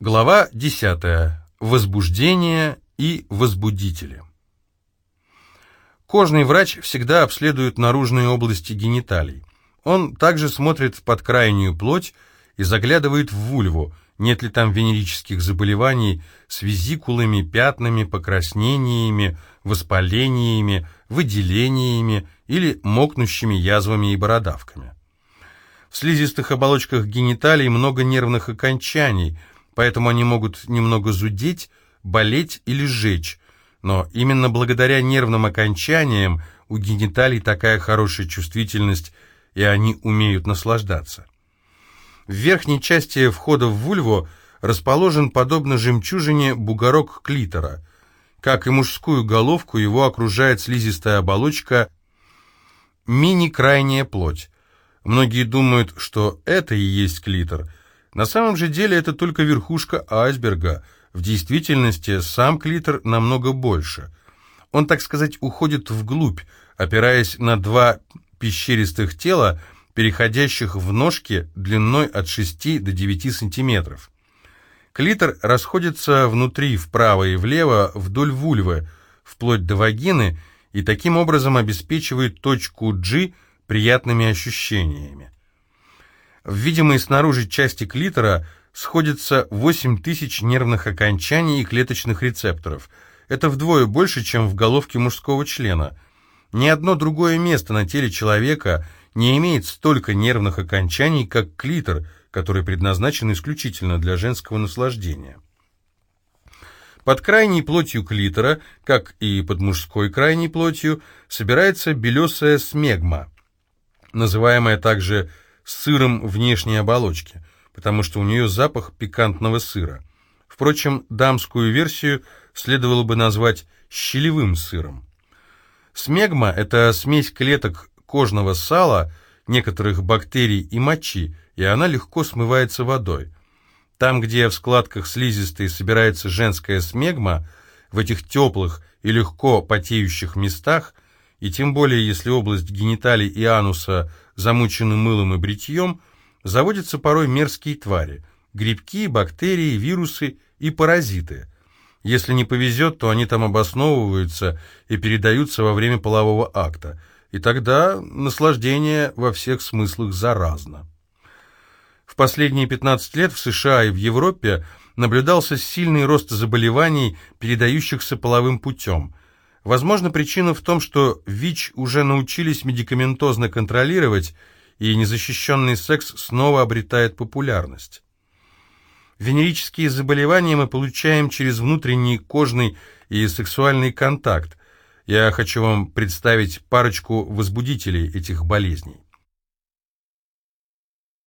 Глава 10. Возбуждение и возбудители. Кожный врач всегда обследует наружные области гениталий. Он также смотрит под крайнюю плоть и заглядывает в вульву, нет ли там венерических заболеваний с визикулами, пятнами, покраснениями, воспалениями, выделениями или мокнущими язвами и бородавками. В слизистых оболочках гениталий много нервных окончаний – поэтому они могут немного зудеть, болеть или жечь, но именно благодаря нервным окончаниям у гениталий такая хорошая чувствительность, и они умеют наслаждаться. В верхней части входа в вульву расположен, подобно жемчужине, бугорок клитора. Как и мужскую головку, его окружает слизистая оболочка мини-крайняя плоть. Многие думают, что это и есть клитор – на самом же деле это только верхушка айсберга. В действительности сам клитор намного больше. Он, так сказать, уходит вглубь, опираясь на два пещеристых тела, переходящих в ножки длиной от 6 до 9 сантиметров. Клитор расходится внутри вправо и влево вдоль вульвы, вплоть до вагины, и таким образом обеспечивает точку G приятными ощущениями. В видимой снаружи части клитора сходится 8 тысяч нервных окончаний и клеточных рецепторов. Это вдвое больше, чем в головке мужского члена. Ни одно другое место на теле человека не имеет столько нервных окончаний, как клитор, который предназначен исключительно для женского наслаждения. Под крайней плотью клитора, как и под мужской крайней плотью, собирается белесая смегма, называемая также сыром внешней оболочки, потому что у нее запах пикантного сыра. Впрочем, дамскую версию следовало бы назвать щелевым сыром. Смегма – это смесь клеток кожного сала, некоторых бактерий и мочи, и она легко смывается водой. Там, где в складках слизистой собирается женская смегма, в этих теплых и легко потеющих местах – и тем более если область гениталий и ануса замучена мылом и бритьем, заводятся порой мерзкие твари – грибки, бактерии, вирусы и паразиты. Если не повезет, то они там обосновываются и передаются во время полового акта, и тогда наслаждение во всех смыслах заразно. В последние 15 лет в США и в Европе наблюдался сильный рост заболеваний, передающихся половым путем – Возможно, причина в том, что ВИЧ уже научились медикаментозно контролировать, и незащищенный секс снова обретает популярность. Венерические заболевания мы получаем через внутренний кожный и сексуальный контакт. Я хочу вам представить парочку возбудителей этих болезней.